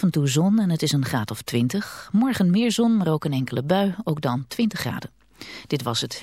Van toe zon en het is een graad of 20. Morgen meer zon, maar ook een enkele bui, ook dan 20 graden. Dit was het.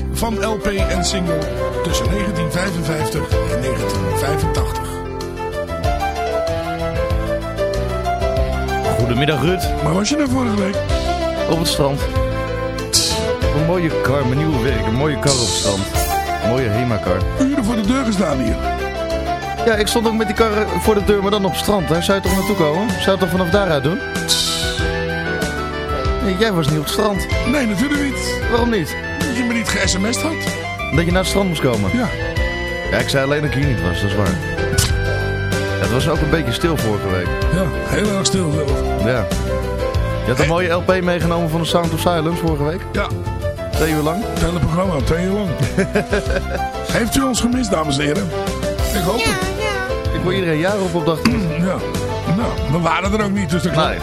Muziek van LP en single tussen 1955 en 1985. Goedemiddag Ruud, Waar was je nou vorige week? op het strand. Een mooie kar, mijn nieuwe werk, een mooie kar op het strand. Een mooie Hema-kar. Uren voor de deur gestaan hier. Ja, ik stond ook met die kar voor de deur, maar dan op het strand. Zou je toch naartoe komen? Zou je het toch vanaf daaruit doen? Nee, jij was niet op het strand. Nee, natuurlijk niet. Waarom niet? Ge-sms'd had. Dat je naar het strand moest komen. Ja. Ja, ik zei alleen dat ik hier niet was, dat is waar. Ja, het was ook een beetje stil vorige week. Ja, heel erg stil zelf. Ja. Je had een mooie LP meegenomen van de Sound of Silence vorige week. Ja, Twee uur lang. het hele programma, twee uur lang. Heeft u ons gemist, dames en heren? Ik hoop het. Ik wil iedereen jaren op opdracht. Ja. Nou, we waren er ook niet, dus dat klopt. Nee.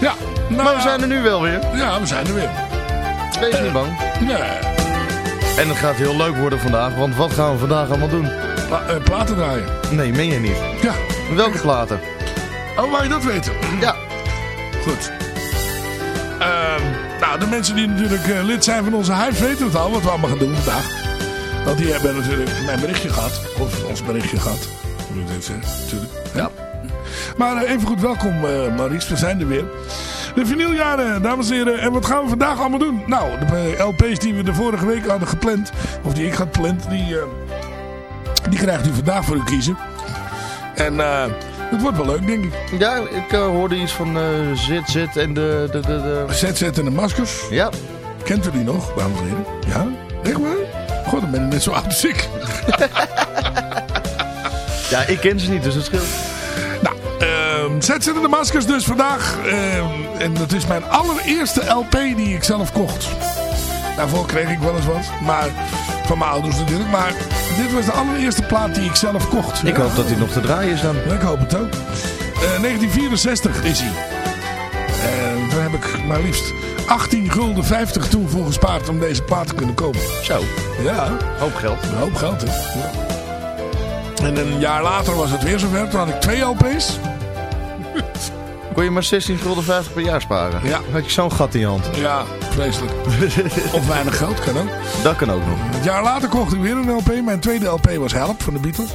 Ja, nou, Maar we zijn er nu wel weer. Ja, we zijn er weer. Wees niet bang. Nee. En het gaat heel leuk worden vandaag, want wat gaan we vandaag allemaal doen? Pla eh, platen draaien. Nee, meen je niet. Ja. Welke platen? Oh, wou je dat weten? Ja. Goed. Ehm, nou, de mensen die natuurlijk eh, lid zijn van onze huis weten het al, wat we allemaal gaan doen vandaag. Want die hebben natuurlijk mijn berichtje gehad. Of ons berichtje gehad. Hoe moet ik dit zeggen? Natuurlijk. Ja. Maar eh, even goed, welkom uh, Maurice. We zijn er weer. De vinyljaren, dames en heren. En wat gaan we vandaag allemaal doen? Nou, de eh, LP's die we de vorige week hadden gepland. Of die ik had gepland. Die, eh, die krijgt u vandaag voor u kiezen. En eh, het wordt wel leuk, denk ik. Ja, ik hoorde iets van Zit en de... de, de, de... ZZ en de maskers. Ja, Kent u die nog, dames en heren? Ja? Echt waar? God, dan ben ik net zo oud als ik. ja, ik ken ze niet, dus het scheelt. Nou, ehm ZZ en de maskers dus vandaag. Ehm, en dat is mijn allereerste LP die ik zelf kocht. Daarvoor kreeg ik wel eens wat. Maar, van mijn ouders natuurlijk. Maar dit was de allereerste plaat die ik zelf kocht. Ik Ja. hoop dat hij nog te draaien is dan. Ik hoop het ook. Eh, 1964 is hij. En daar heb ik maar liefst 18 gulden 50 toen voor gespaard om deze plaat te kunnen kopen. Zo, Ja, hoop geld. een hoop geld hè. Ja. En een jaar later was het weer zover. Toen had ik twee LP's. Kon je maar 16 gulden 50 per jaar sparen? Ja. Had je zo'n gat in je hand? Ja, vreselijk. of weinig geld, kan ook. Dat kan ook nog. Een jaar later kocht ik weer een LP. Mijn tweede LP was Help van de Beatles.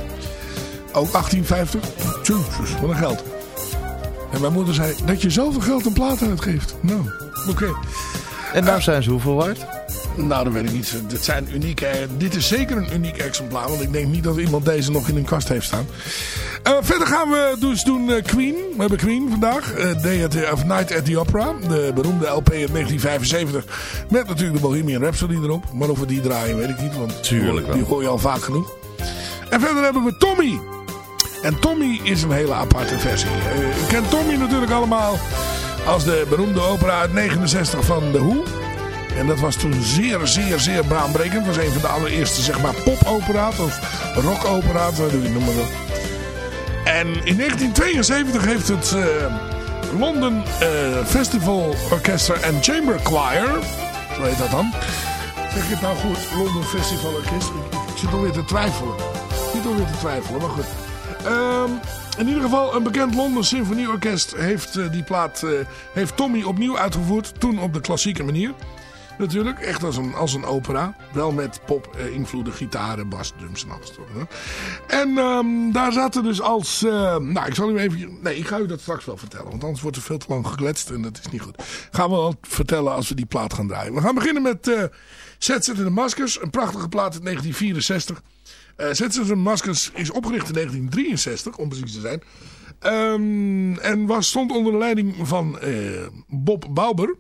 Ook 1850. Jezus, wat een geld. En mijn moeder zei dat je zoveel geld aan platen uitgeeft. Nou, oké. En nou zijn ze hoeveel waard? Nou, dat weet ik niet. Dit, zijn unieke, dit is zeker een uniek exemplaar. Want ik denk niet dat iemand deze nog in een kast heeft staan. Eh, verder gaan we dus doen eh, Queen. We hebben Queen vandaag. Day at the, of Night at the Opera. De beroemde LP uit 1975. Met natuurlijk de Bohemian Rhapsody erop. Maar of we die draaien weet ik niet. Want Tuurlijk wel. die gooi je al vaak genoeg. En verder hebben we Tommy. En Tommy is een hele aparte versie. Uh, u kent Tommy natuurlijk allemaal als de beroemde opera uit 69 van The Who. En dat was toen zeer, zeer, zeer baanbrekend. Het was een van de allereerste, zeg maar, popopera's of rockopera's, hoe je noemen dat. En in 1972 heeft het uh, London uh, Festival Orchestra and Chamber Choir, zo heet dat dan. Zeg je het nou goed, London Festival Orchestra? Ik zit alweer te twijfelen. Zit alweer te twijfelen, maar goed. Um, in ieder geval, een bekend London Symfonieorkest heeft uh, die plaat, heeft Tommy opnieuw uitgevoerd. Toen op de klassieke manier natuurlijk. Echt als een, als een opera. Wel met pop-invloeden, gitaren, bas, drums en alles. En um, daar zaten dus als... Uh, nou, ik zal u even... Nee, ik ga u dat straks wel vertellen. Want anders wordt er veel te lang gekletst en dat is niet goed. Gaan we wel vertellen als we die plaat gaan draaien. We gaan beginnen met uh, Set in the Maskers. Een prachtige plaat uit 1964. Uh, Set in the Maskers is opgericht in 1963, om precies te zijn. Um, en was, stond onder de leiding van uh, Bob Bauber.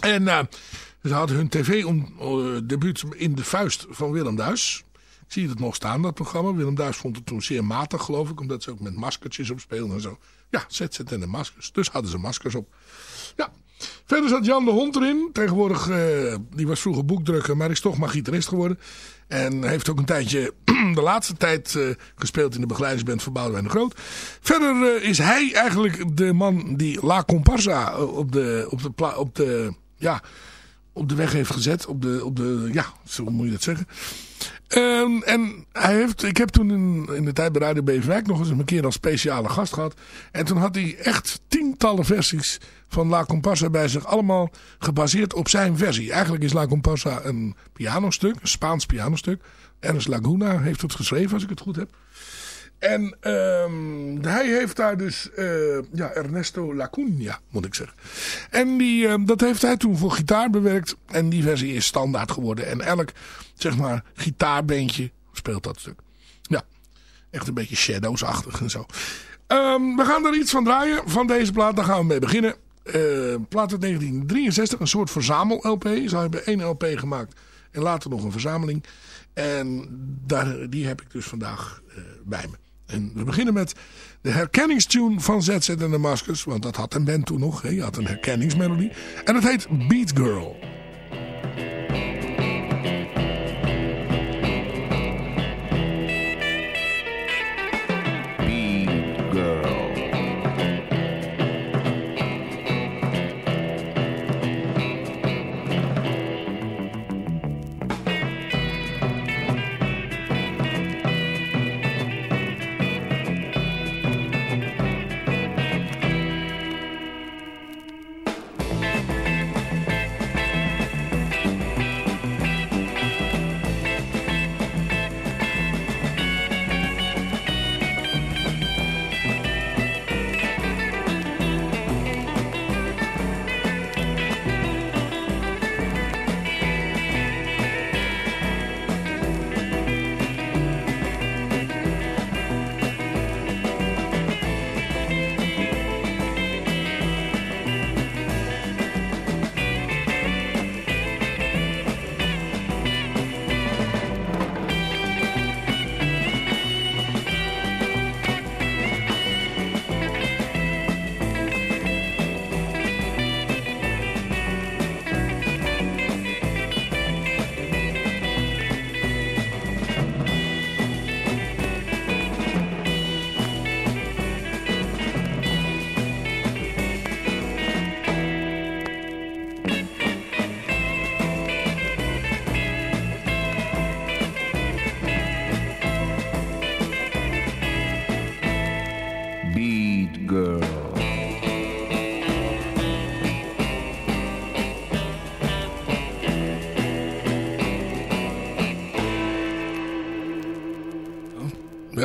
En ze hadden hun tv-debuut in de vuist van Willem Duis. Ik zie het nog staan, dat programma. Willem Duis vond het toen zeer matig, geloof ik. Omdat ze ook met maskertjes op speelden en zo. Ja, zet ze en de maskers. Dus hadden ze maskers op. Ja. Verder zat Jan de Hond erin. Tegenwoordig, uh, die was vroeger boekdrukker, maar is toch maar gitarist geworden. En heeft ook een tijdje, de laatste tijd, uh, gespeeld in de begeleidingsband van Boudewijn de Groot. Verder is hij eigenlijk de man die La Comparsa op de, op de, op de, ja, op de weg heeft gezet. Op de, op de ja, zo moet je dat zeggen. Um, en hij heeft, ik heb toen in, de tijd bij Radio Beverwijk nog eens een keer als speciale gast gehad. En toen had hij echt tientallen versies van La Comparsa bij zich. Allemaal gebaseerd op zijn versie. Eigenlijk is La Comparsa een pianostuk, een Spaans pianostuk. Ernest Laguna heeft het geschreven als ik het goed heb. En um, hij heeft daar dus, uh, ja, Ernesto Lacuna, moet ik zeggen. En die, uh, dat heeft hij toen voor gitaar bewerkt. En die versie is standaard geworden. En elk, zeg maar, gitaarbeentje speelt dat stuk. Ja, echt een beetje Shadows-achtig en zo. Um, we gaan er iets van draaien van deze plaat. Daar gaan we mee beginnen. Uh, plaat uit 1963, een soort verzamel-LP. Ze hebben één LP gemaakt en later nog een verzameling. En daar, die heb ik dus vandaag bij me. En we beginnen met de herkenningstune van ZZ en de Maskers. Want dat had een band toen nog. Hè? Je had een herkenningsmelodie. En het heet Beat Girl.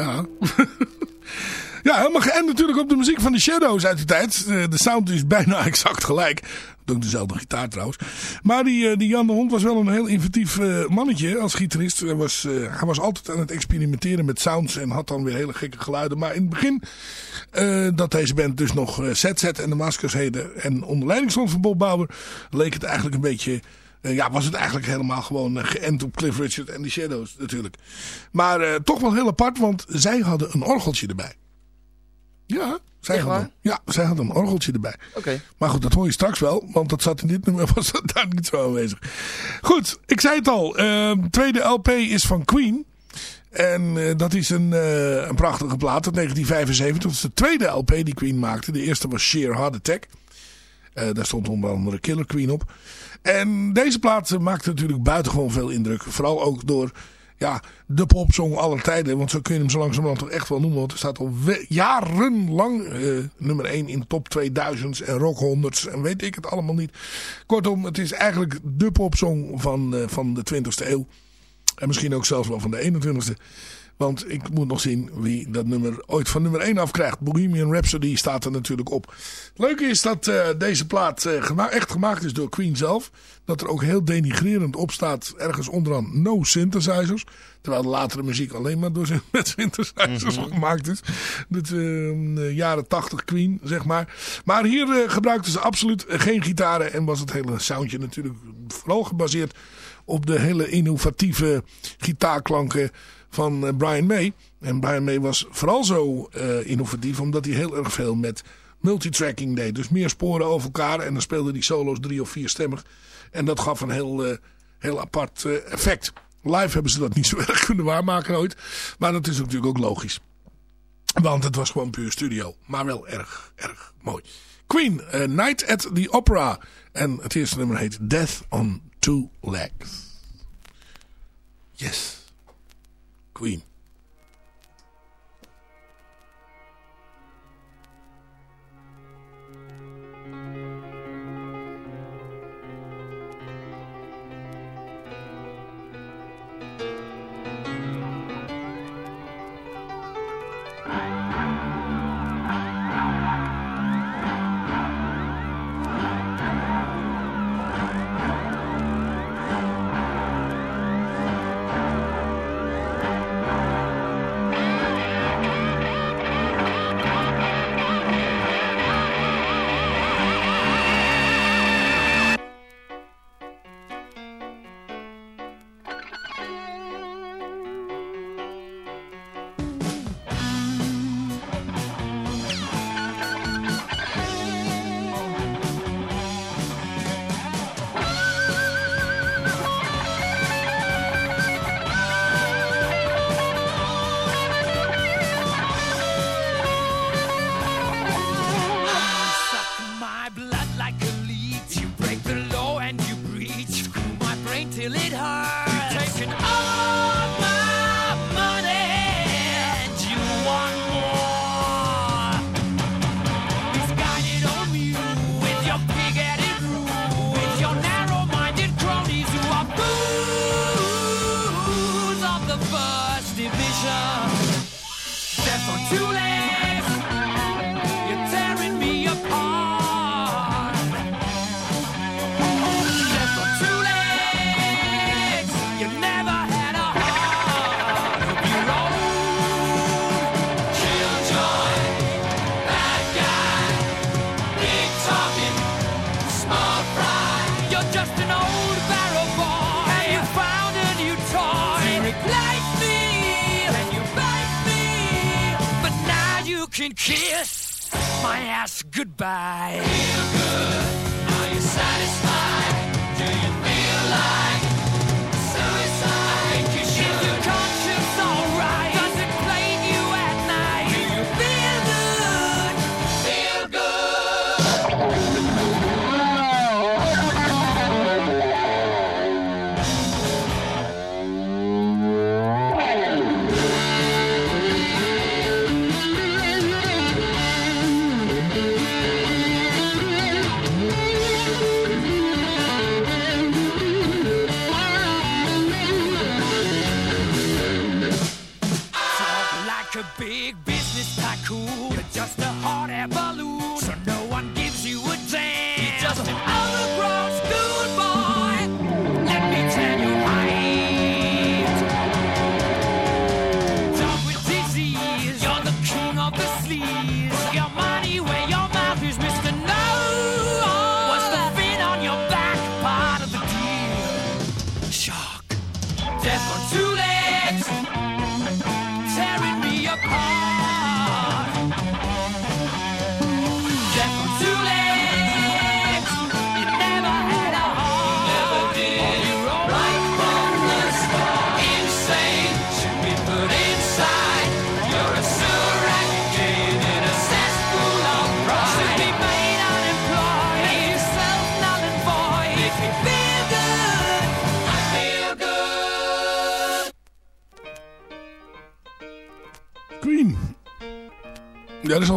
helemaal geënt natuurlijk op de muziek van de Shadows uit die tijd. De sound is bijna exact gelijk. Ook dezelfde gitaar trouwens. Maar die, die Jan de Hond was wel een heel inventief mannetje als gitarist. Hij was, hij was altijd aan het experimenteren met sounds en had dan weer hele gekke geluiden. Maar in het begin, uh, dat deze band dus nog ZZ en de Maskers heden en onder leiding stond van Bob leek het eigenlijk een beetje eh, ja, was het eigenlijk helemaal gewoon uh, geënt op Cliff Richard en de Shadows natuurlijk. Maar uh, toch wel heel apart, want zij hadden een orgeltje erbij. Ja, zij, hadden, ja, zij hadden een orgeltje erbij. Oké. Maar goed, dat hoor je straks wel, want dat zat in dit nummer, was dat daar niet zo aanwezig. Goed, ik zei het al, tweede LP is van Queen. En dat is een, een prachtige plaat uit 1975. Dat is de tweede LP die Queen maakte. De eerste was Sheer Heart Attack. daar stond onder andere Killer Queen op. En deze plaat maakte natuurlijk buitengewoon veel indruk. Vooral ook door ja, de popsong aller tijden. Want zo kun je hem zo langzamerhand toch echt wel noemen. Want er staat al jarenlang uh, nummer 1 in top 2000's en rock 100's en weet ik het allemaal niet. Kortom, het is eigenlijk de popsong van, uh, van de 20e eeuw. En misschien ook zelfs wel van de 21e. Want ik moet nog zien wie dat nummer ooit van nummer 1 afkrijgt. Bohemian Rhapsody staat er natuurlijk op. Het leuke is dat uh, deze plaat uh, gema echt gemaakt is door Queen zelf. Dat er ook heel denigrerend op staat. Ergens onderaan no synthesizers. Terwijl de latere muziek alleen maar door met synthesizers mm -hmm. gemaakt is. De uh, jaren 80 Queen, zeg maar. Maar hier gebruikten ze absoluut geen gitaren. En was het hele soundje natuurlijk vooral gebaseerd op de hele innovatieve gitaarklanken van Brian May. En Brian May was vooral zo uh, innovatief omdat hij heel erg veel met multitracking deed. Dus meer sporen over elkaar en dan speelde hij solo's drie of vier stemmig. En dat gaf een heel, uh, heel apart effect. Live hebben ze dat niet zo erg kunnen waarmaken ooit. Maar dat is natuurlijk ook logisch. Want het was gewoon puur studio. Maar wel erg, erg mooi. Queen, Night at the Opera. En het eerste nummer heet Death on Two Legs. Yes. Queen. Kiss my ass goodbye.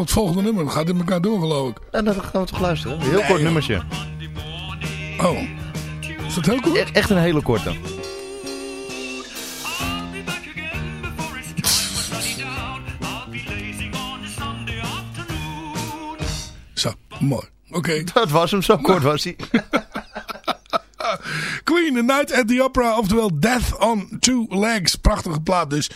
Het volgende nummer. Dat gaat in elkaar door, geloof ik. En dan gaan we toch luisteren. Een heel Nee, kort joh. nummertje. Oh. Is dat heel kort? Echt, echt een hele korte. Zo, mooi. Oké. Dat was hem, zo kort was hij. Queen, The Night at the Opera, oftewel Death on Two Legs. Prachtige plaat dus.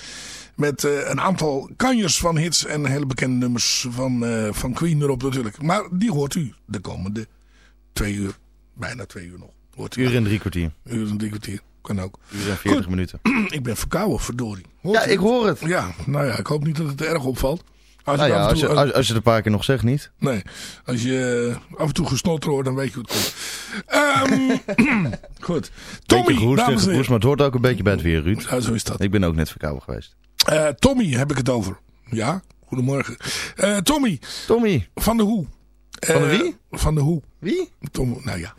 Met eh, een aantal kanjers van hits en hele bekende nummers van, eh, van Queen erop natuurlijk. Maar die hoort u de komende twee uur, bijna twee uur nog. Hoort u Uur en drie kwartier. Uur en drie kwartier, kan ook. Uur en veertig minuten. ik ben verkouden, verdorie. Hoort Ja, u ik hoor het. Ja, nou ja, ik hoop niet dat het erg opvalt. Als Nou je ja, als je, als, als je het een paar keer nog zegt, niet. Nee, als je eh, af en toe gesnotter hoort, dan weet je hoe het komt. Ehm, goed. Tommy, Beetje dames en heren. maar het hoort ook een beetje bij het weer, Ruud. Ja, zo is dat. Ik ben ook net verkouden geweest. Eh, Tommy heb ik het over. Ja, goedemorgen. Eh, Tommy, Tommy, van de Hoe. Van de Eh, wie? Van de Hoe. wie? Tom, nou ja.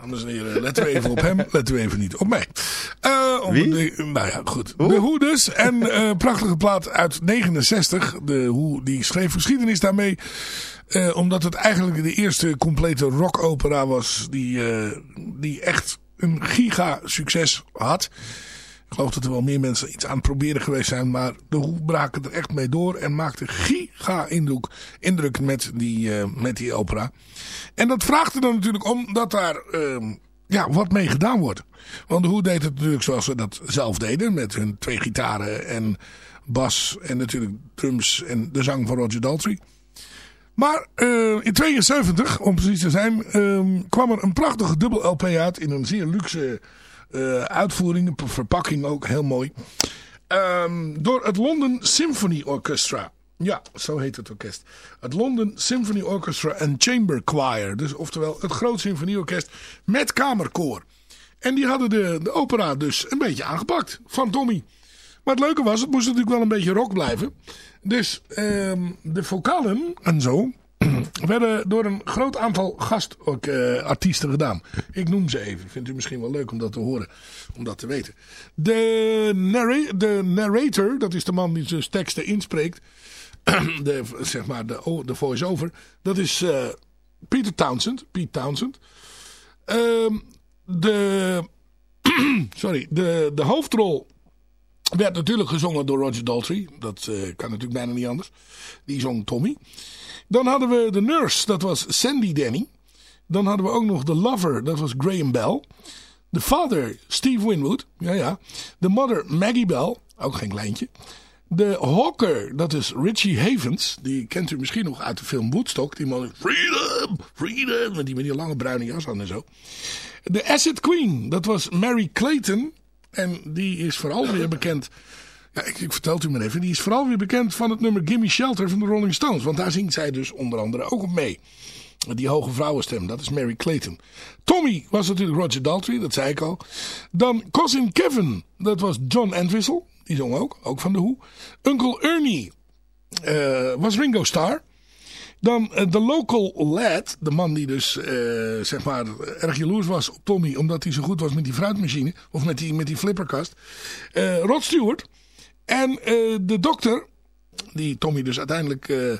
Dames en heren, letten we even op hem, letten we even niet op mij. Wie? de- nou ja, goed. Hoe? De Hoe dus. En eh prachtige plaat uit 69. De Hoe die schreef geschiedenis daarmee. Omdat het eigenlijk de eerste complete rockopera was die, die echt een giga succes had. Ik geloof dat er wel meer mensen iets aan het proberen geweest zijn. Maar de Hoe braken er echt mee door. En maakte giga indruk, indruk met, die, eh, met die opera. En dat vraagt er dan natuurlijk om dat daar ehm, ja, wat mee gedaan wordt. Want Hoe deed het natuurlijk zoals ze dat zelf deden. Met hun twee gitaren en bas en natuurlijk drums en de zang van Roger Daltrey. Maar eh, in 72, om precies te zijn, ehm, kwam er een prachtige dubbel LP uit in een zeer luxe eh, uitvoering, een verpakking ook, heel mooi. Ehm, door het London Symphony Orchestra. Ja, zo heet het orkest. Het London Symphony Orchestra and Chamber Choir. Dus oftewel het groot symfonieorkest met kamerkoor. En die hadden de, de opera dus een beetje aangepakt van Tommy. Maar het leuke was, het moest natuurlijk wel een beetje rock blijven. Dus ehm, de vocalen en zo werden door een groot aantal gastartiesten gedaan. Ik noem ze even. Vindt u misschien wel leuk om dat te horen. Om dat te weten. De, de narrator, dat is de man die dus teksten inspreekt. De, zeg maar de, de voice-over. Dat is eh, Peter Townsend. Pete Townsend. Ehm, de, sorry, de, de hoofdrol werd natuurlijk gezongen door Roger Daltrey. Dat eh, kan natuurlijk bijna niet anders. Die zong Tommy. Dan hadden we de nurse, dat was Sandy Denny. Dan hadden we ook nog de lover, dat was Graham Bell. De father, Steve Winwood. Ja, ja. De mother, Maggie Bell. Ook geen kleintje. De hawker, dat is Richie Havens. Die kent u misschien nog uit de film Woodstock. Die man, freedom, freedom. Met die, met die lange bruine jas aan en zo. De Acid Queen, dat was Mary Clayton. En die is vooral weer bekend... Ja, ik, ik vertel u maar even. Die is vooral weer bekend van het nummer Gimme Shelter van de Rolling Stones. Want daar zingt zij dus onder andere ook op mee. Die hoge vrouwenstem, dat is Mary Clayton. Tommy was natuurlijk Roger Daltrey, dat zei ik al. Dan Cousin Kevin, dat was John Entwistle. Die zong ook, ook van de Hoe. Uncle Ernie eh, was Ringo Starr. Dan eh, de local lad, de man die dus eh, zeg maar erg jaloers was op Tommy omdat hij zo goed was met die fruitmachine of met die, met die flipperkast. Eh, Rod Stewart en eh, de dokter die Tommy dus uiteindelijk eh,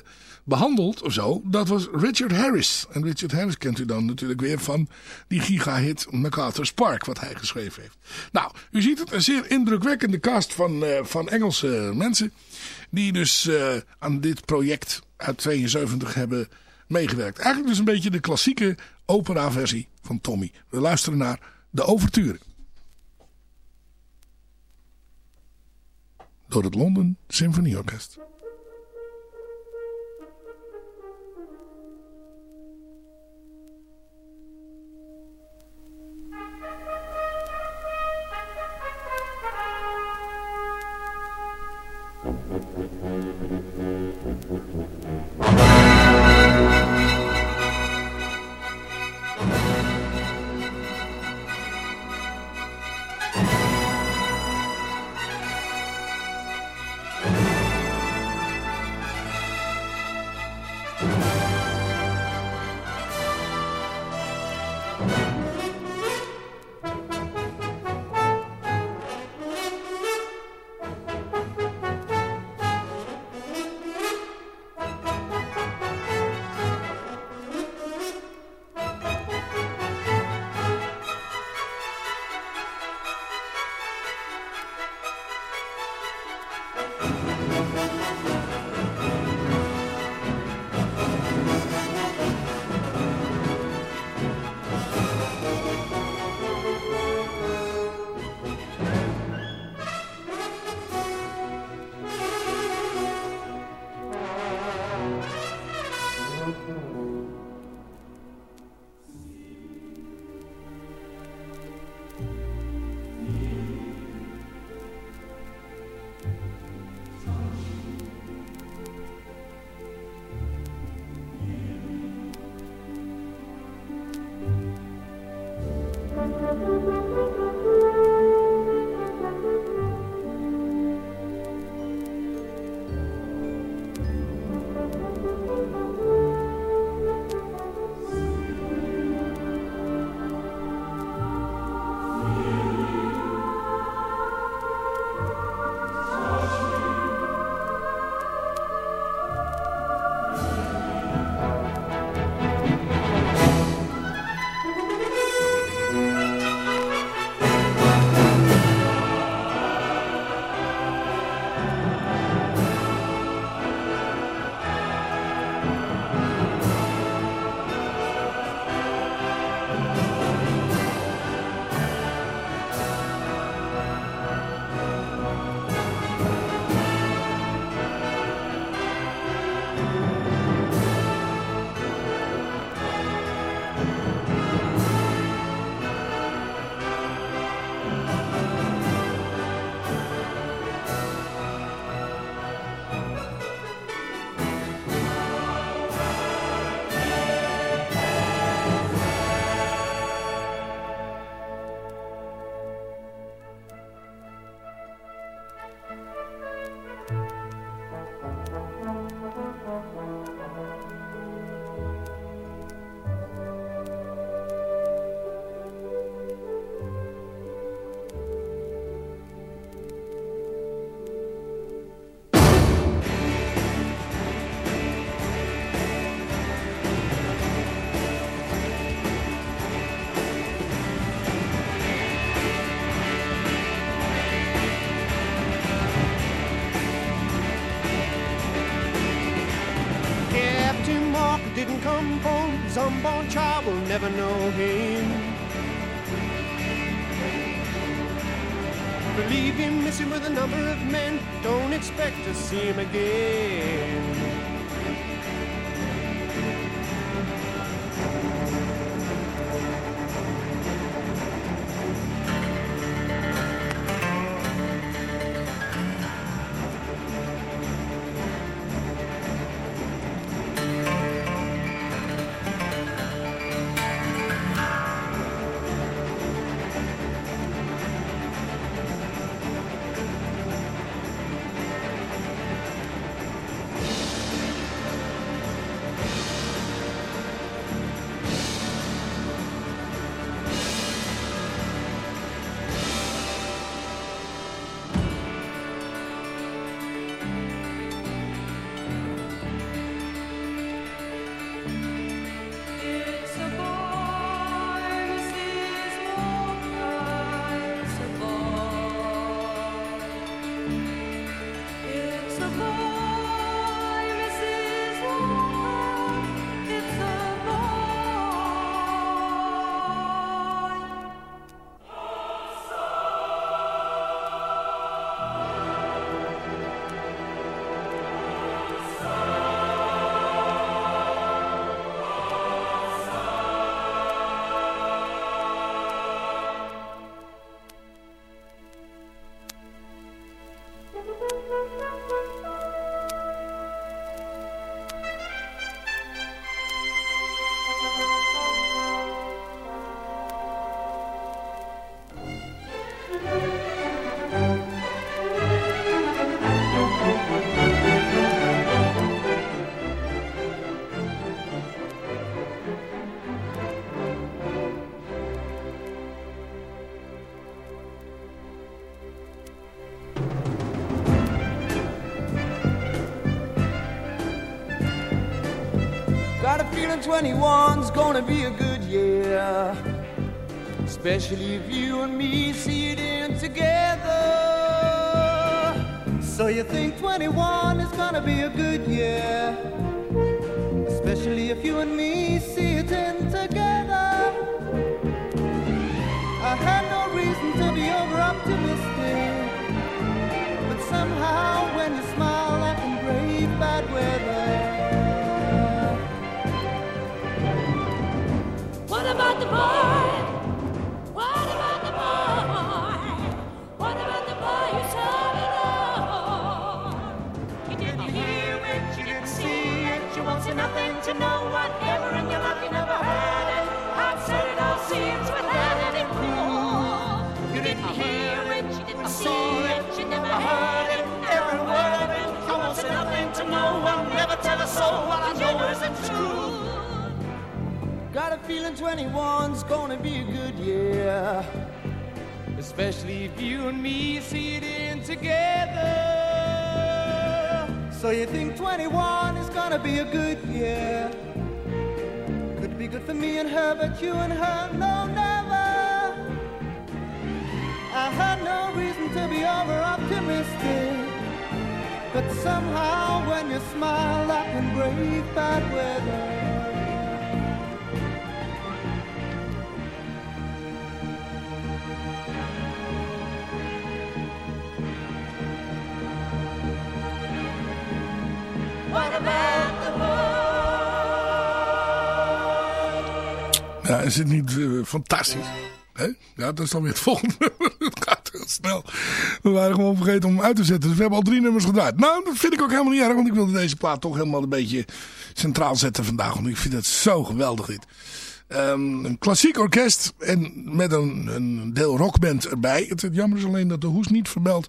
behandelt of zo, dat was Richard Harris. En Richard Harris kent u dan natuurlijk weer van die gigahit MacArthur's Park, wat hij geschreven heeft. Nou, u ziet het, een zeer indrukwekkende cast van, eh, van Engelse mensen, die dus aan dit project uit 72 hebben meegewerkt. Eigenlijk dus een beetje de klassieke opera-versie van Tommy. We luisteren naar de overture. Door het London Symphony will never know him. Believe him missing with a number of men. Don't expect to see him again. 2021's gonna be a good year. Especially if you and me see it in together. So you think 21 is gonna be a good year. Especially if you and me see it in together. Soul what. I know isn't hear it, you didn't see it. You never had it. Every word of it. You won't nothing to no one. Never tell a soul. I know it's true. Got a feeling 21's gonna be a good year. Especially if you and me see it in together. So you think 21 is gonna be a good year? Could be good for me and her, but you and her, no, never. I had no reason to be over optimistic. But somehow when you smile, I can brave bad weather. Ja, is het niet eh, fantastisch? Hè? Ja, dat is dan weer het volgende. het gaat heel snel. We waren gewoon vergeten om hem uit te zetten. Dus we hebben al drie nummers gedraaid. Nou, dat vind ik ook helemaal niet erg. Want ik wilde deze plaat toch helemaal een beetje centraal zetten vandaag. Want ik vind het zo geweldig dit. Ehm, een klassiek orkest en met een, een deel rockband erbij. Het, het jammer is alleen dat de hoes niet vermeldt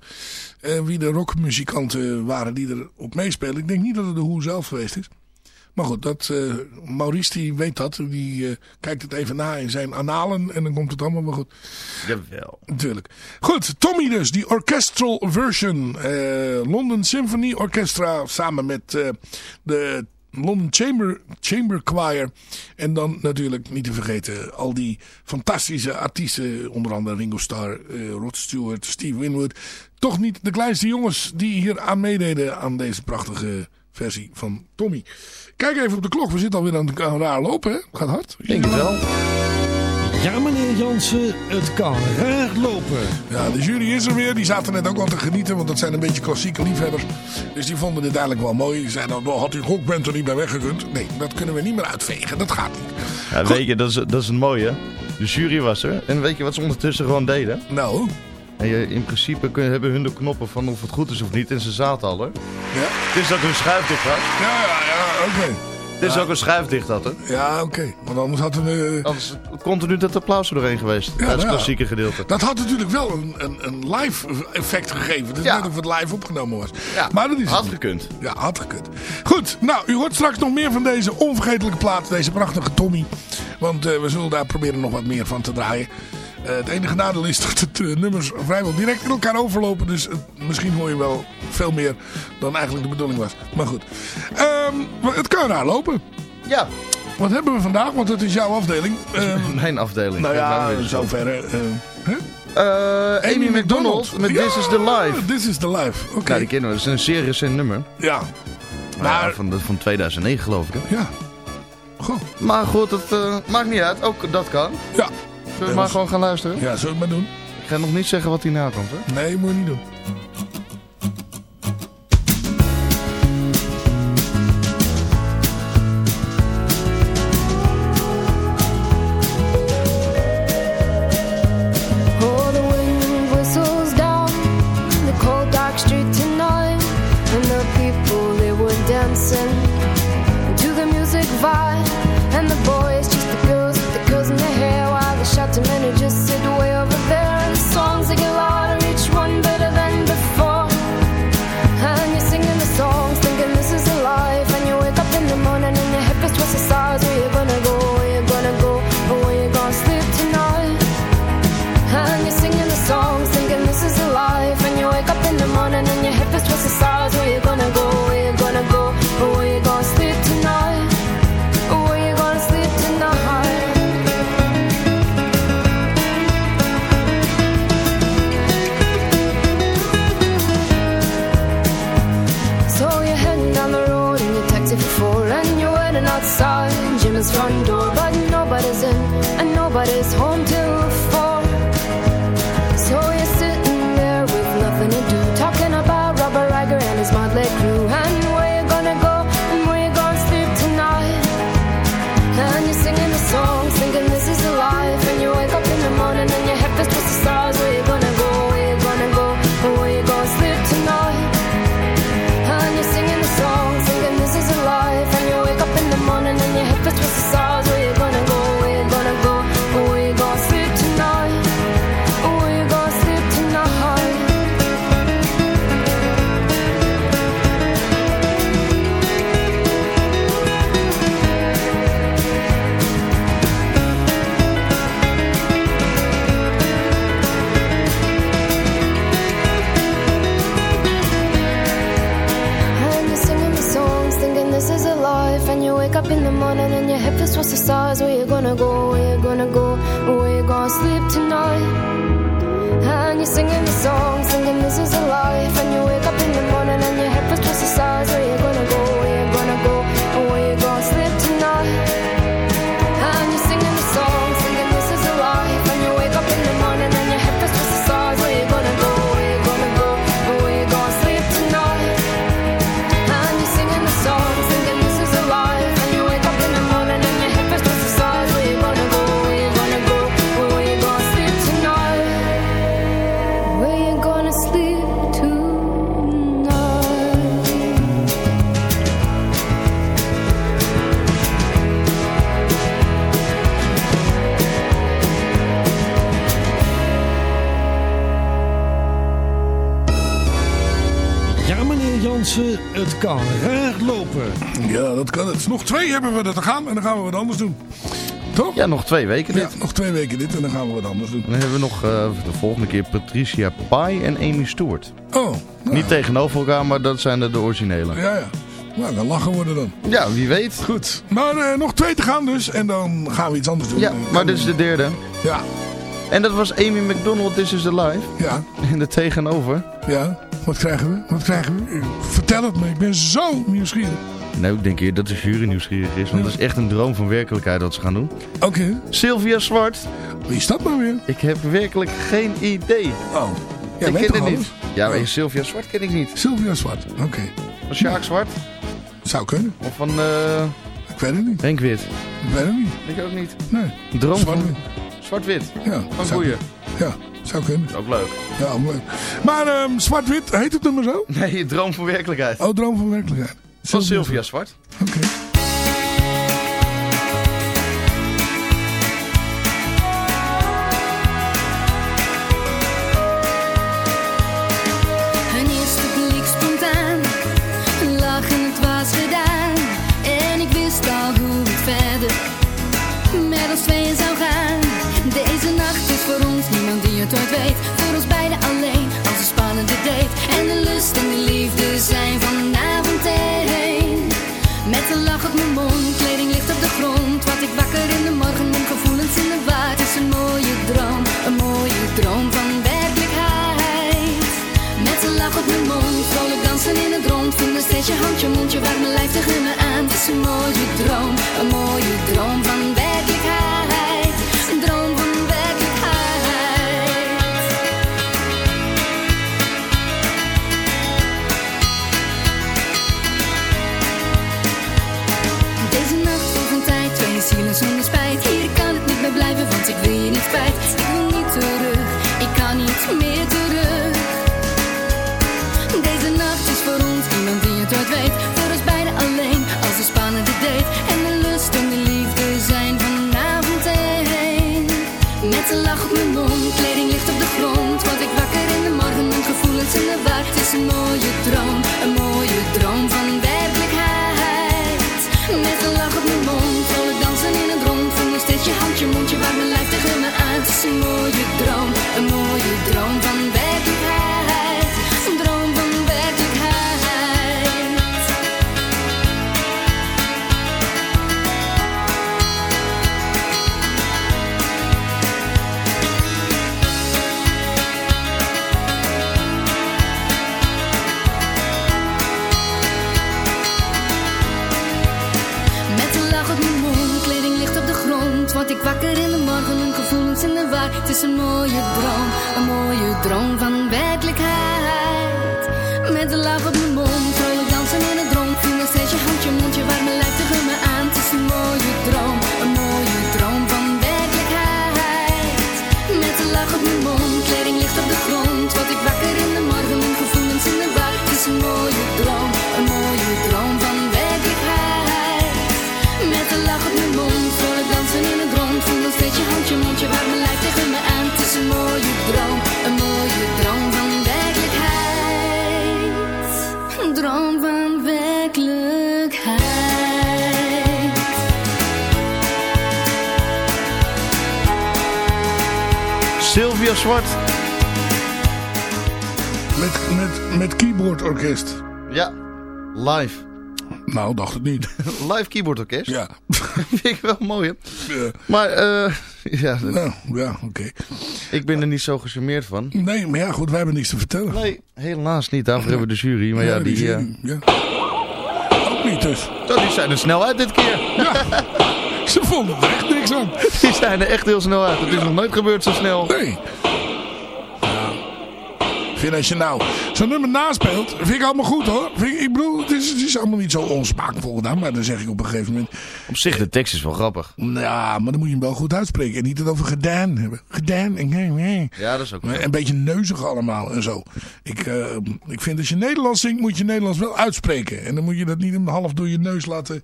eh, wie de rockmuzikanten waren die er op meespelen. Ik denk niet dat het de Hoe zelf geweest is. Maar goed, dat, eh, Maurice die weet dat. Die eh, kijkt het even na in zijn analen en dan komt het allemaal wel goed. Jawel. Natuurlijk. Goed, Tommy dus, die orchestral version. eh, London Symphony Orchestra samen met eh, de London Chamber, Chamber Choir. En dan natuurlijk niet te vergeten al die fantastische artiesten. Onder andere Ringo Starr, eh, Rod Stewart, Steve Winwood. Toch niet de kleinste jongens die hier aan meededen aan deze prachtige versie van Tommy. Kijk even op de klok. We zitten alweer aan aan raar lopen. Hè? Gaat hard. Denk het wel. Ja, meneer Jansen, het kan raar lopen. Ja, de jury is er weer. Die zaten net ook al te genieten. Want dat zijn een beetje klassieke liefhebbers. Dus die vonden dit eigenlijk wel mooi. Die zeiden, nou, had die rockband er niet bij weggekund. Nee, dat kunnen we niet meer uitvegen. Dat gaat niet. Ja, weet je, dat is, dat is het mooie. De jury was er. En weet je wat ze ondertussen gewoon deden? Nou? En je, in principe kunnen, hebben hun de knoppen van of het goed is of niet. En ze zaten al, hè? Ja. Het is ook een schuifdicht had. Ja, ja, ja, oké. Het is ook een schuifdicht had, hè? Ja, oké. Want anders hadden we... Anders continu dat applaus er doorheen geweest. Ja, Ja, het nou klassieke gedeelte. Dat had natuurlijk wel een, een, een live effect gegeven. Het is net of het live opgenomen was. Ja, maar dat is had gekund. Ja, had gekund. Goed, nou, u hoort straks nog meer van deze onvergetelijke plaat. Deze prachtige Tommy. Want eh, we zullen daar proberen nog wat meer van te draaien. Eh, het enige nadeel is dat de eh, nummers vrijwel direct in elkaar overlopen. Dus misschien hoor je wel veel meer dan eigenlijk de bedoeling was. Maar goed. Ehm, het kan raar lopen. Ja. Wat hebben we vandaag? Want het is jouw afdeling. Ehm, Mijn afdeling. nou ja, nou zover. eh, hè? Eh, Amy McDonald met This is the Life. This is the Life. Oké. Nou, die kennen we. Dat is een zeer recent nummer. Ja. Maar... Maar- van, van 2009 geloof ik. Hè? Ja. Goh. Maar goed, het eh, maakt niet uit. Ook dat kan. Ja. Zullen we maar gewoon gaan luisteren? Ja, zullen we het maar doen? Ik ga nog niet zeggen wat hierna komt. Hè? Nee, moet je niet doen. Oh, the wind stars. Where you gonna go? Where you gonna go? Where you gonna sleep tonight? And you're singing the song, het kan raar lopen. Ja, dat kan het. Nog twee hebben we er te gaan en dan gaan we wat anders doen. Toch? Ja, nog twee weken dit. Ja, nog twee weken dit en dan gaan we wat anders doen. Dan hebben we nog eh, de volgende keer Patricia Pai en Amy Stewart. Oh. Niet tegenover elkaar, maar dat zijn de, de originele. Ja, ja. Nou, dan lachen we er dan. Ja, wie weet. Goed. Maar eh, nog twee te gaan dus. En dan gaan we iets anders doen. Ja, maar dit is de derde. Ja. En dat was Amy McDonald, This is the Live. Ja. En de tegenover. Ja. Wat krijgen we? Wat krijgen we? Vertel het me. Ik ben zo nieuwsgierig. Nou, ik denk hier dat de jury nieuwsgierig is. Want het is echt een droom van werkelijkheid wat ze gaan doen. Oké. Sylvia Zwart. Wie is dat nou weer? Ik heb werkelijk geen idee. Oh. Jij ik weet ken het niet. Ja, maar Sylvia Zwart ken ik niet. Sylvia Zwart. Oké. Van Sjaak Zwart? Zou kunnen. Of van... eh Ik weet het niet. Henk Wit? Ik weet het niet. Ik ook niet. Nee. Droom Zwart-wit. van... Zwart-wit. Ja. Van Boeien. Ja. Zou kunnen. Ook leuk. Ja, leuk. Maar ehm, Zwart-Wit, heet het nummer zo? Nee, Droom van werkelijkheid. Oh, Droom van Werkelijkheid. Van Sylvia Zwart. Oké. Het is een mooie droom, een mooie droom van werkelijkheid. Sylvia Zwart. Met, met, met keyboardorkest. Ja, live. Nou, dacht het niet. Live keyboard orkest. Ja. Vind ik wel mooi, hè? Ja. Maar, eh ja, Nou, ja, oké. ik ben er niet zo gecharmeerd van. Nee, maar ja, goed, wij hebben niks te vertellen. Nee, helaas niet. Daarvoor hebben we de jury. Maar ja, die, die eh, ja. Ook niet dus. oh, die zijn er snel uit dit keer. Ze vonden er echt niks aan. Die zijn er echt heel snel uit. Het is nog nooit gebeurd zo snel. Nee. Ja. Ik vind als je nou zo'n nummer naspeelt, vind ik allemaal goed hoor. Vind ik, ik bedoel, het is, het is allemaal niet zo onsmaakvol gedaan, maar dan zeg ik op een gegeven moment... Op zich, de tekst is wel grappig. Ja, maar dan moet je hem wel goed uitspreken. En niet het over gedaan hebben. Gedaan en nee, nee. Ja, dat is ook wel. Een beetje neuzig allemaal en zo. Ik, eh, ik vind als je Nederlands zingt, moet je Nederlands wel uitspreken. En dan moet je dat niet half door je neus laten.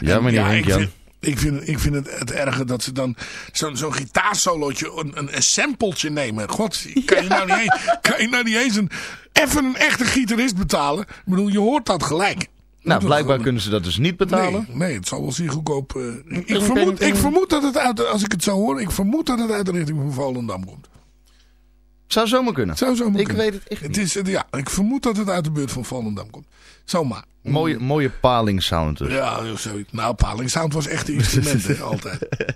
Ja, meneer Henk ik vind, ik vind, ik vind het, het erge dat ze dan zo'n zo'n gitaarsolootje, een, een, een sampletje nemen. God, kan je nou niet eens, kan je nou niet eens een, even een echte gitarist betalen? Ik bedoel, je hoort dat gelijk. Nou, blijkbaar kunnen ze dat dus niet betalen. Nee, nee, het zal wel zeer goedkoop. eh, ik, ik vermoed, ik vermoed dat het uit, als ik het zo hoor, ik vermoed dat het uit de richting van Volendam komt. Zou zomaar kunnen. Het zou zomaar Ik kunnen. weet het echt Het is, eh, ja, ik vermoed dat het uit de buurt van Volendam komt. Zomaar. Mooie, mooie paling sound dus. Ja, zoiets. Nou, Paling Sound was echt de instrumenten altijd.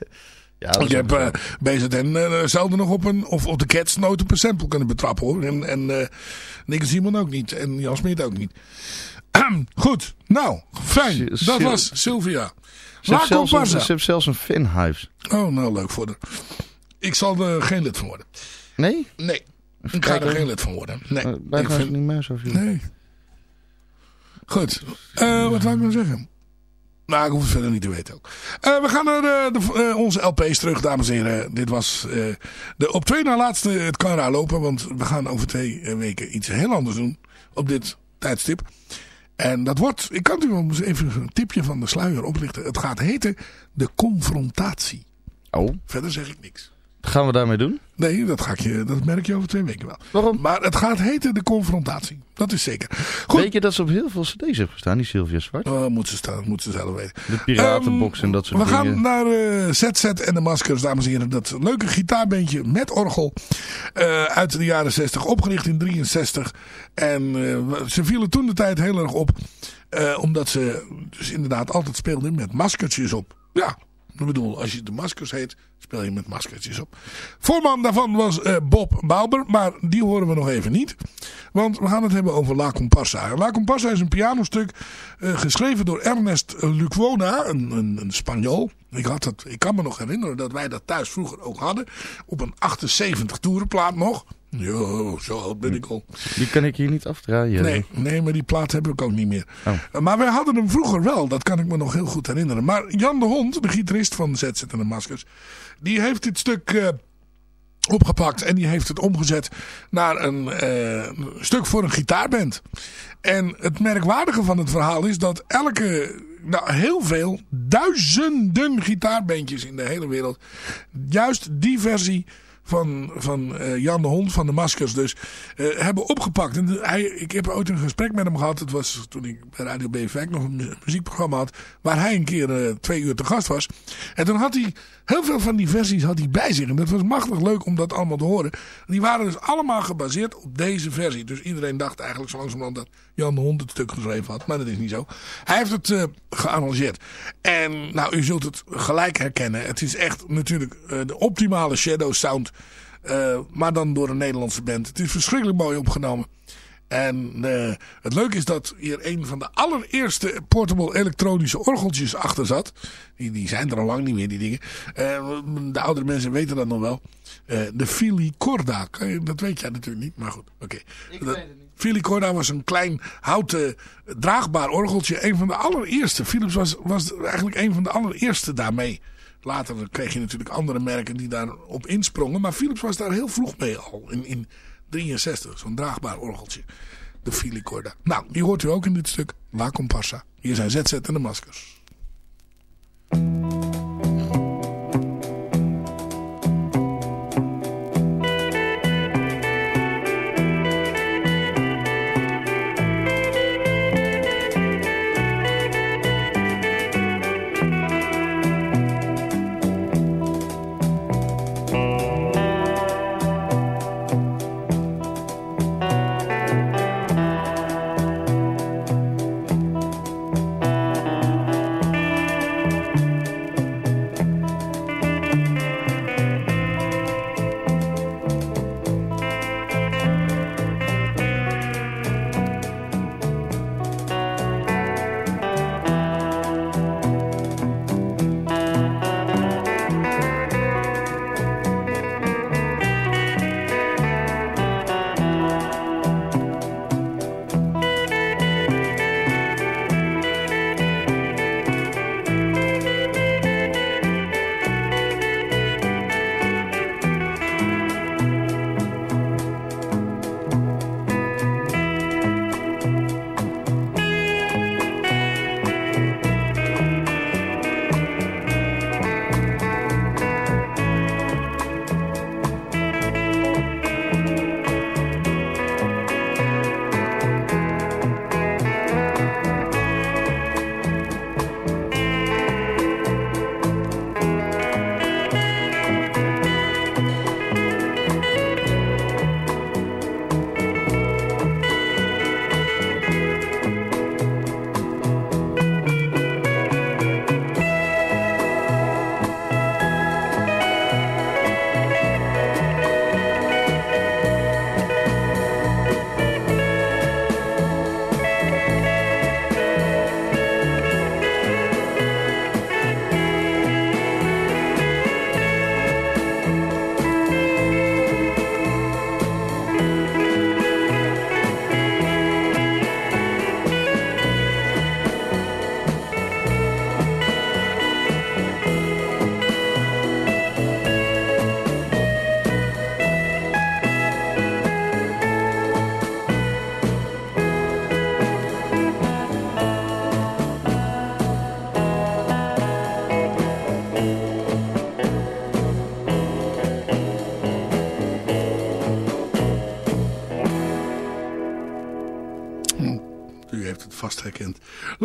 Ja, ook hebt zo. eh BZN uh, zelden nog op een, of op de Cats nooit op een sample kunnen betrappen hoor. En, en eh Nick Simon ook niet. En Jan Smit ook niet. Goed, nou, fijn. Sil- Dat Sil- was Sylvia. Ze heeft, La zelfs een, Comparsa. ze heeft zelfs een fanhuis. Oh, nou leuk voor haar. Ik zal er geen lid van worden. Nee? Nee, ik ga er geen lid van worden. Nee, Uh, ik vind- niet meer zo veel. nee. Goed, Eh, wat wou ik nou zeggen? Nou, ik hoef het verder niet te weten ook. Eh, we gaan naar eh, de, eh, onze LP's terug, dames en heren. Dit was eh, de op twee na laatste Het kan raar lopen. Want we gaan over twee eh, weken iets heel anders doen. Op dit tijdstip. En dat wordt, ik kan u wel eens even een tipje van de sluier oplichten. Het gaat heten De Confrontatie. Oh, Verder zeg ik niks. Gaan we daarmee doen? Nee, dat, ga ik je, dat merk je over twee weken wel. Waarom? Maar het gaat heten De Confrontatie. Dat is zeker. Goed. Weet je dat ze op heel veel cd's heeft gestaan, die Sylvia Zwart? Oh, moet ze staan, moet ze zelf weten. De piratenbox en dat soort We dingen. gaan naar eh ZZ en de Maskers, dames en heren. Dat leuke gitaarbeentje met orgel. eh, uit de jaren 60, opgericht in 63. En eh, ze vielen toen de tijd heel erg op. eh, omdat ze dus inderdaad altijd speelden met maskertjes op. Ja, ik bedoel, als je de maskers heet, speel je met maskertjes op. Voorman daarvan was eh, Bob Bauber, maar die horen we nog even niet. Want we gaan het hebben over La Comparsa. La Comparsa is een pianostuk eh, geschreven door Ernest Lucuona, een, een, een Spanjool. Ik, had het, ik kan me nog herinneren dat wij dat thuis vroeger ook hadden. Op een 78 toerenplaat nog. Jo, zo oud ben ik al. Die kan ik hier niet afdraaien. Nee, nee, maar die plaat heb ik ook niet meer. Oh. Uh, Maar wij hadden hem vroeger wel, dat kan ik me nog heel goed herinneren. Maar Jan de Hond, de gitarist van ZZ en de Maskers, die heeft dit stuk eh, opgepakt en die heeft het omgezet naar een eh, stuk voor een gitaarband. En het merkwaardige van het verhaal is dat elke, nou heel veel, duizenden gitaarbandjes in de hele wereld, juist die versie van, van eh, Jan de Hond van de Maskers dus eh, hebben opgepakt. En hij, ik heb ooit een gesprek met hem gehad. Het was toen ik bij Radio BFK nog een mu- muziekprogramma had. Waar hij een keer eh, twee uur te gast was. En toen had hij heel veel van die versies had hij bij zich. En dat was machtig leuk om dat allemaal te horen. Die waren dus allemaal gebaseerd op deze versie. Dus iedereen dacht eigenlijk zo langzamerhand dat Jan de Hond het stuk geschreven had. Maar dat is niet zo. Hij heeft het eh gearrangeerd. En nou, u zult het gelijk herkennen. Het is echt natuurlijk de optimale Shadow Sound. Eh, maar dan door een Nederlandse band. Het is verschrikkelijk mooi opgenomen. En eh, het leuke is dat hier een van de allereerste portable elektronische orgeltjes achter zat. Die, die zijn er al lang niet meer, die dingen. Eh, de oudere mensen weten dat nog wel. De Filicorda. Kan je- Dat weet jij natuurlijk niet, maar goed. Oké. Dat- Filicorda was een klein houten draagbaar orgeltje. Een van de allereerste. Philips was, was eigenlijk een van de allereerste daarmee. Later kreeg je natuurlijk andere merken die daarop insprongen. Maar Philips was daar heel vroeg mee al. In, in 63. Zo'n draagbaar orgeltje. De Filicorda. Nou, die hoort u ook in dit stuk. La Comparsa. Hier zijn ZZ en de maskers.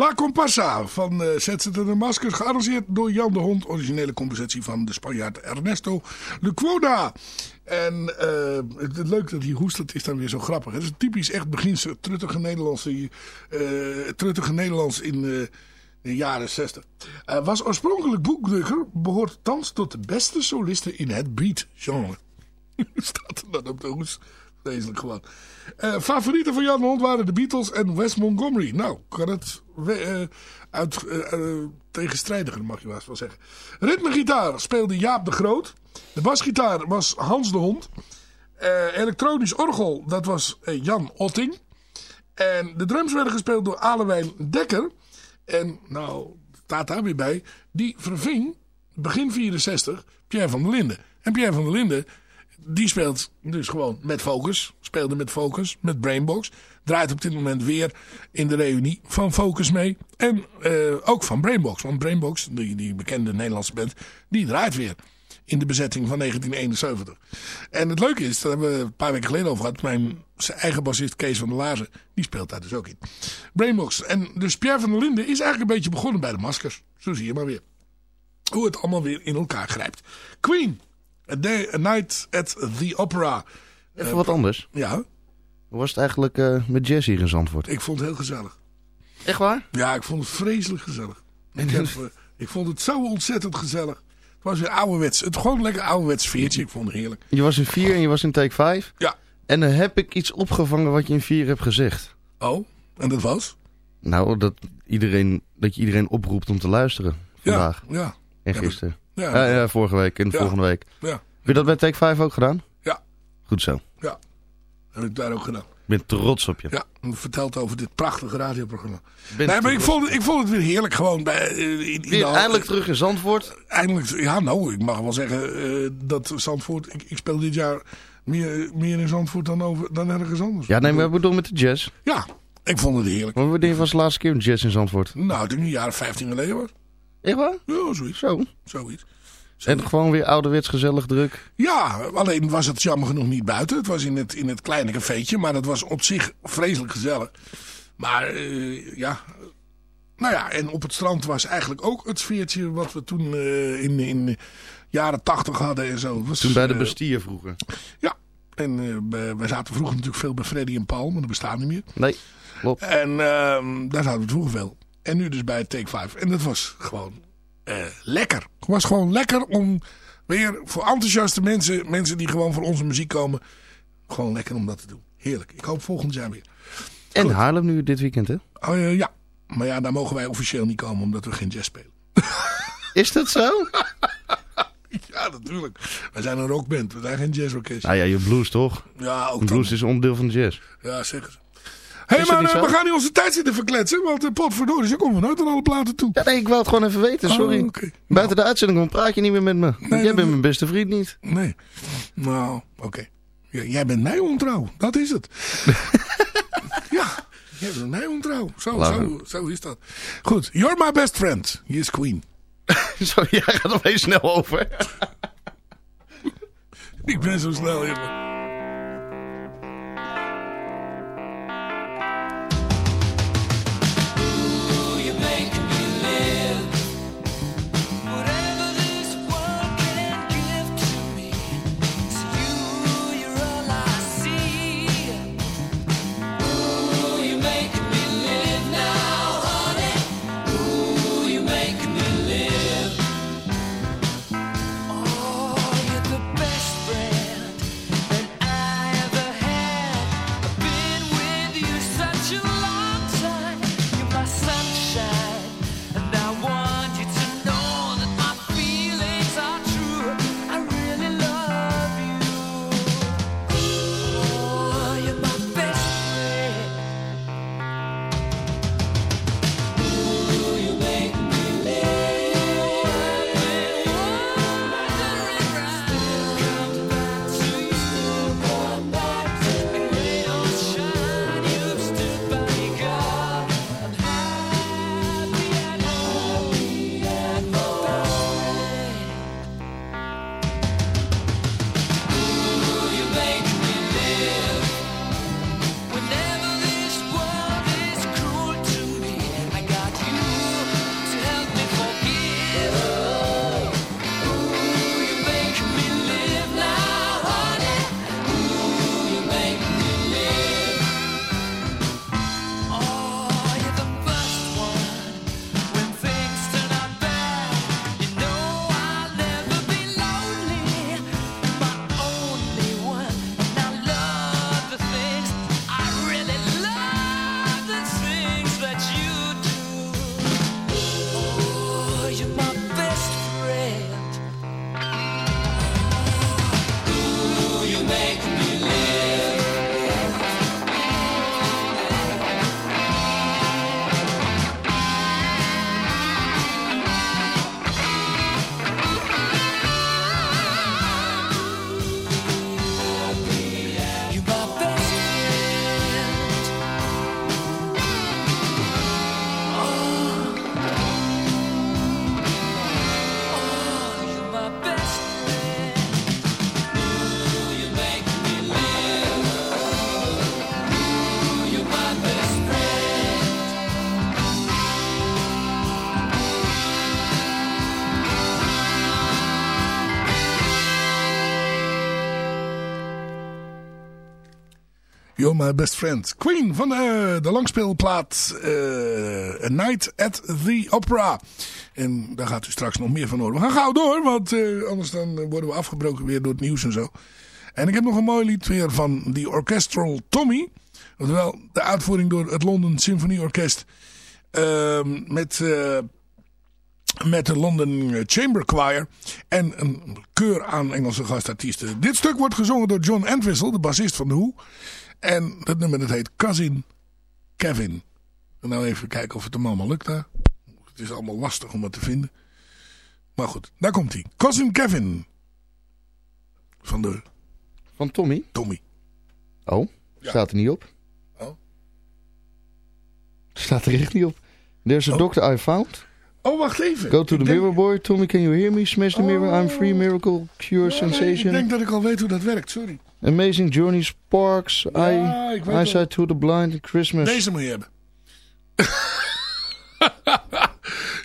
La Compassa van uh, Zet ze de Maskers. Gearrangeerd door Jan de Hond. Originele compositie van de Spanjaard Ernesto Lequoda. En uh, het, het leuk dat hij hoest, dat is dan weer zo grappig. Het is typisch echt beginsel truttige Nederlandse, uh, truttige Nederlands in de jaren 60. Uh, was oorspronkelijk boekdrukker, behoort thans tot de beste solisten in het beat-genre. Staat er dan op de hoes. Vreselijk gewoon. Uh, favorieten van Jan de Hond waren de Beatles en Wes Montgomery. Nou, kan het uh, uit, uh, tegenstrijdiger, mag je wel zeggen. Ritmegitaar speelde Jaap de Groot. De basgitaar was Hans de Hond. elektronisch orgel, dat was Jan Otting. En de drums werden gespeeld door Alewijn Dekker. En, nou, staat daar weer bij, die verving begin 64 Pierre van der Linden. En Pierre van der Linden die speelt dus gewoon met Focus. Speelde met Focus, met Brainbox. Draait op dit moment weer in de reunie van Focus mee. En uh, ook van Brainbox. Want Brainbox, die, die bekende Nederlandse band, die draait weer in de bezetting van 1971. En het leuke is, daar hebben we een paar weken geleden over gehad. Mijn eigen bassist Kees van der Laarzen, die speelt daar dus ook in. Brainbox. En dus Pierre van der Linden is eigenlijk een beetje begonnen bij de maskers. Zo zie je maar weer. Hoe het allemaal weer in elkaar grijpt. Queen. A, day, a Night at the Opera. Even wat anders. Ja. Hoe was het eigenlijk uh, met jazz hier in Zandvoort? Ik vond het heel gezellig. Echt waar? Ja, ik vond het vreselijk gezellig. Ik, heb, uh, ik vond het zo ontzettend gezellig. Het was weer ouderwets. Het gewoon een lekker ouderwets sfeertje. Ik vond het heerlijk. Je was in 4 en je was in take 5? Ja. En dan heb ik iets opgevangen wat je in 4 hebt gezegd. Oh, en dat was? Nou, dat, iedereen, dat je iedereen oproept om te luisteren vandaag. Ja, ja. En gisteren. Ja, ja, ja, vorige week en volgende week. Ja. Heb je dat bij Take 5 ook gedaan? Ja. Goed zo. Ja, heb ik daar ook gedaan. Ik ben trots op je. Ja, verteld over dit prachtige radioprogramma. Nee, maar ik vond, ik vond het weer heerlijk gewoon. Bij, in, in weer eindelijk terug in Zandvoort? Eindelijk, ja nou, ik mag wel zeggen uh, dat Zandvoort... Ik, ik, speel dit jaar meer, meer in Zandvoort dan, over, dan ergens anders. Ja, nee, maar we bedoel met de jazz. Ja, ik vond het heerlijk. Maar wanneer was de laatste keer een jazz in Zandvoort? Nou, toen een jaar of 15 geleden was. Echt waar? Ja, zoiets. Zo. Zoiets. En gewoon weer ouderwets gezellig druk. Ja, alleen was het jammer genoeg niet buiten. Het was in het, in het kleine cafeetje, maar dat was op zich vreselijk gezellig. Maar uh, ja, nou ja, en op het strand was eigenlijk ook het sfeertje wat we toen uh, in, in de jaren tachtig hadden en zo. Was, toen bij de Bastille vroeger. Ja, en uh, wij zaten vroeger natuurlijk veel bij Freddy en Paul, maar dat bestaat niet meer. Nee, klopt. En uh, daar zaten we vroeger veel. En nu dus bij Take 5. En dat was gewoon uh, lekker. Het was gewoon lekker om weer voor enthousiaste mensen, mensen die gewoon voor onze muziek komen, gewoon lekker om dat te doen. Heerlijk. Ik hoop volgend jaar weer. En Goed. Haarlem nu dit weekend, hè? Oh, uh, ja. Maar ja, daar mogen wij officieel niet komen omdat we geen jazz spelen. Is dat zo? ja, natuurlijk. Wij zijn een rockband. We zijn geen jazzorkest. Nou ja, je blues toch? Ja, ook Blues dan. is onderdeel van jazz. Ja, eens. Hé, hey, maar uh, we gaan niet onze tijd zitten verkletsen, want uh, potverdorie, ze komen nooit aan alle platen toe. Ja, nee, ik wil het gewoon even weten, sorry. Oh, okay. Buiten de uitzending praat je niet meer met me. Nee, jij bent mijn beste vriend niet. Nee. Nou, oké. Okay. Jij bent mij ontrouw, dat is het. ja, jij bent mij ontrouw. Zo, zo, zo is dat. Goed, you're my best friend. Hier is Queen. zo, jij gaat er weer snel over. ik ben zo snel, jongen. You're My Best Friend. Queen van de, de langspeelplaat eh, A Night at the Opera. En daar gaat u straks nog meer van horen. We gaan gauw door, want eh, anders dan worden we afgebroken weer door het nieuws en zo. En ik heb nog een mooi lied weer van The Orchestral Tommy. Oftewel de uitvoering door het London Symphony Orkest. Ehm, met... eh, met de London Chamber Choir en een keur aan Engelse gastartiesten. Dit stuk wordt gezongen door John Entwistle, de bassist van de Who. En dat nummer dat heet Cousin Kevin. En nou even kijken of het hem allemaal lukt daar. Het is allemaal lastig om het te vinden. Maar goed, daar komt hij. Cousin Kevin. Van de... Van Tommy? Tommy. Oh, staat er niet op. Oh. Staat er echt niet op. There's a doctor I found. Oh, wacht even. Go to the denk- mirror boy. Tommy, can you hear me? Smash the mirror. I'm free. Miracle. Cure Ja, nee, sensation. ik denk dat ik al weet hoe dat werkt, sorry. Amazing Journey Sparks. Ja, I. Eyesight to the Blind. Christmas. Deze moet je hebben.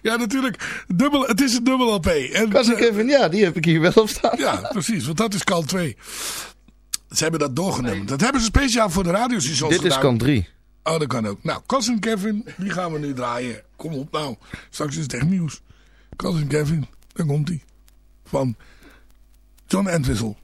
ja, natuurlijk. Dubbel, het is een dubbel LP. En, Cousin Kevin, ja, die heb ik hier wel op staan. Ja, precies. Want dat is kant 2. Ze hebben dat doorgenomen. Dat hebben ze speciaal voor de radiostations Dit is gedaan. kant 3. Oh, dat kan ook. Nou, Cousin Kevin, die gaan we nu draaien. Kom op nou. Straks is het echt nieuws. Cousin Kevin, daar komt hij. Van John Entwistle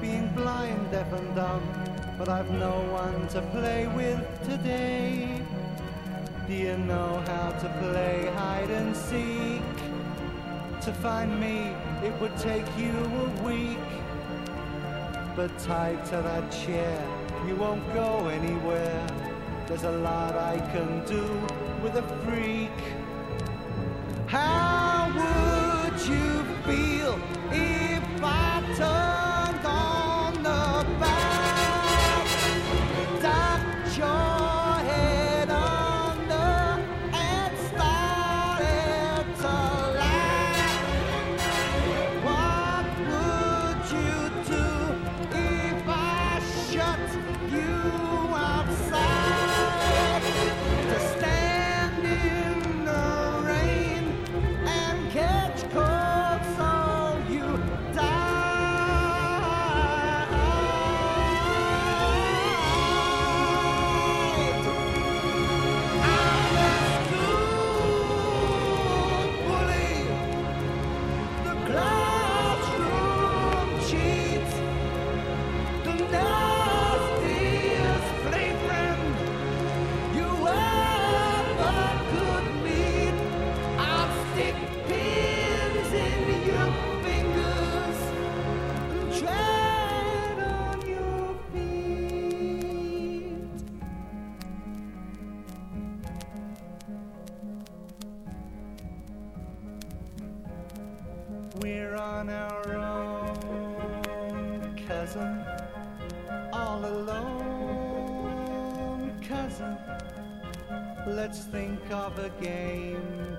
being blind, deaf and dumb, but I've no one to play with today. Do you know how to play hide and seek? To find me, it would take you a week. But tied to that chair, you won't go anywhere. There's a lot I can do with a freak. How would you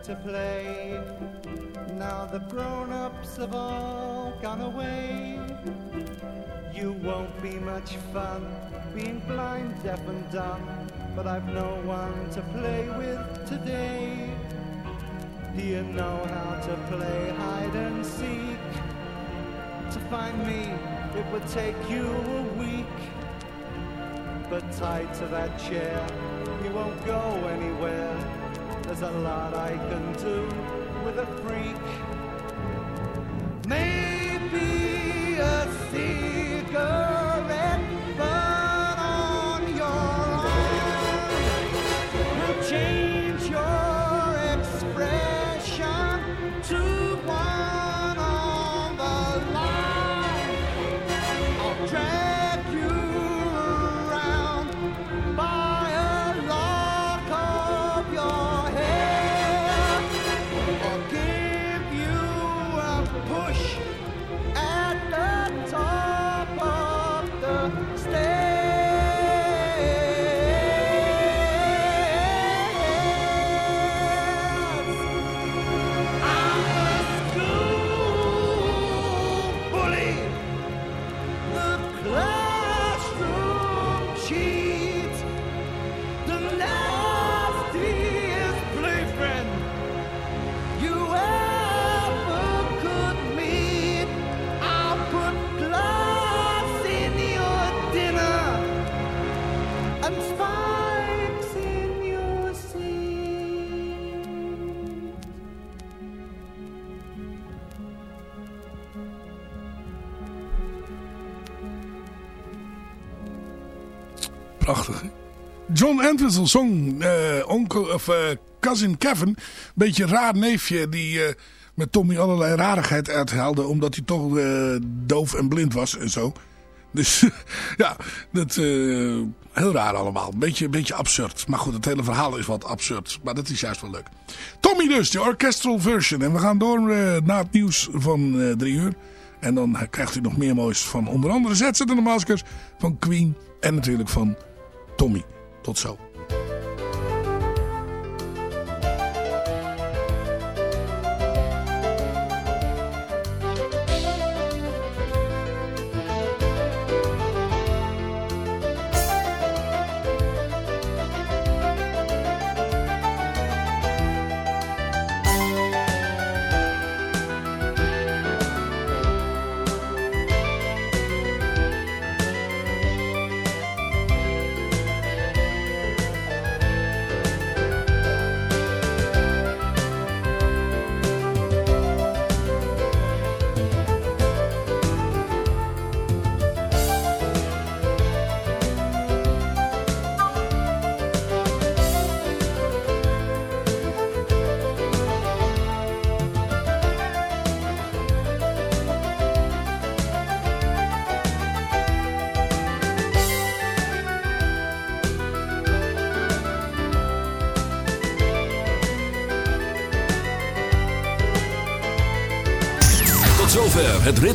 to play. Now the grown-ups have all gone away. You won't be much fun being blind, deaf and dumb, but I've no one to play with today. Do you know how to play hide and seek? To find me, it would take you a week. But tied to that chair, you won't go anywhere. There's a lot I can do with a freak. John Entwistle zong eh, onkel, of, eh, cousin Kevin. Beetje raar neefje die eh, met Tommy allerlei rarigheid uithaalde. Omdat hij toch eh, doof en blind was en zo. Dus ja, dat, eh, heel raar allemaal. Beetje, beetje absurd. Maar goed, het hele verhaal is wat absurd. Maar dat is juist wel leuk. Tommy dus, de orchestral version. En we gaan door naar het nieuws van drie uur. En dan krijgt u nog meer moois van onder andere Zetsen de Maskers, van Queen en natuurlijk van Tommy. Tot zo.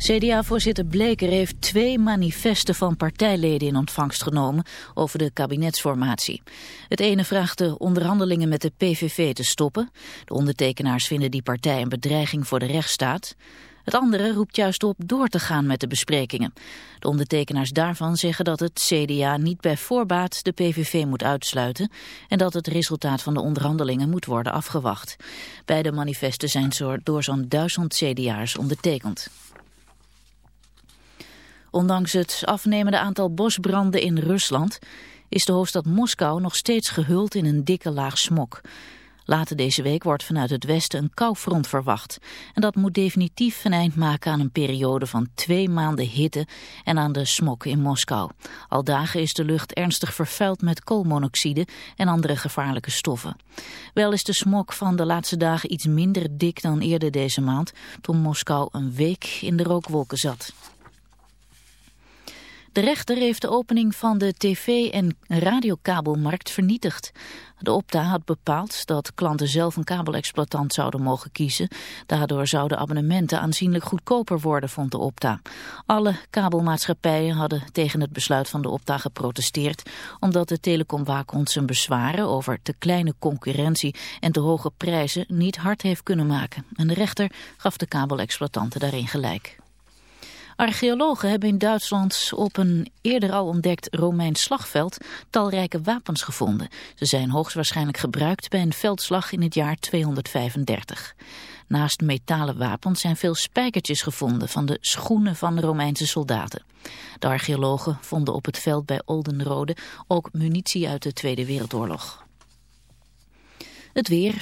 CDA-voorzitter Bleker heeft twee manifesten van partijleden in ontvangst genomen over de kabinetsformatie. Het ene vraagt de onderhandelingen met de PVV te stoppen. De ondertekenaars vinden die partij een bedreiging voor de rechtsstaat. Het andere roept juist op door te gaan met de besprekingen. De ondertekenaars daarvan zeggen dat het CDA niet bij voorbaat de PVV moet uitsluiten en dat het resultaat van de onderhandelingen moet worden afgewacht. Beide manifesten zijn door zo'n duizend CDA'ers ondertekend. Ondanks het afnemende aantal bosbranden in Rusland is de hoofdstad Moskou nog steeds gehuld in een dikke laag smok. Later deze week wordt vanuit het westen een koufront verwacht. En dat moet definitief een eind maken aan een periode van twee maanden hitte en aan de smok in Moskou. Al dagen is de lucht ernstig vervuild met koolmonoxide en andere gevaarlijke stoffen. Wel is de smok van de laatste dagen iets minder dik dan eerder deze maand, toen Moskou een week in de rookwolken zat. De rechter heeft de opening van de tv- en radiokabelmarkt vernietigd. De Opta had bepaald dat klanten zelf een kabelexploitant zouden mogen kiezen. Daardoor zouden abonnementen aanzienlijk goedkoper worden, vond de Opta. Alle kabelmaatschappijen hadden tegen het besluit van de Opta geprotesteerd... omdat de telecomwaakhond zijn bezwaren over te kleine concurrentie en te hoge prijzen niet hard heeft kunnen maken. En de rechter gaf de kabelexploitanten daarin gelijk. Archeologen hebben in Duitsland op een eerder al ontdekt Romeins slagveld talrijke wapens gevonden. Ze zijn hoogstwaarschijnlijk gebruikt bij een veldslag in het jaar 235. Naast metalen wapens zijn veel spijkertjes gevonden van de schoenen van Romeinse soldaten. De archeologen vonden op het veld bij Oldenrode ook munitie uit de Tweede Wereldoorlog. Het weer.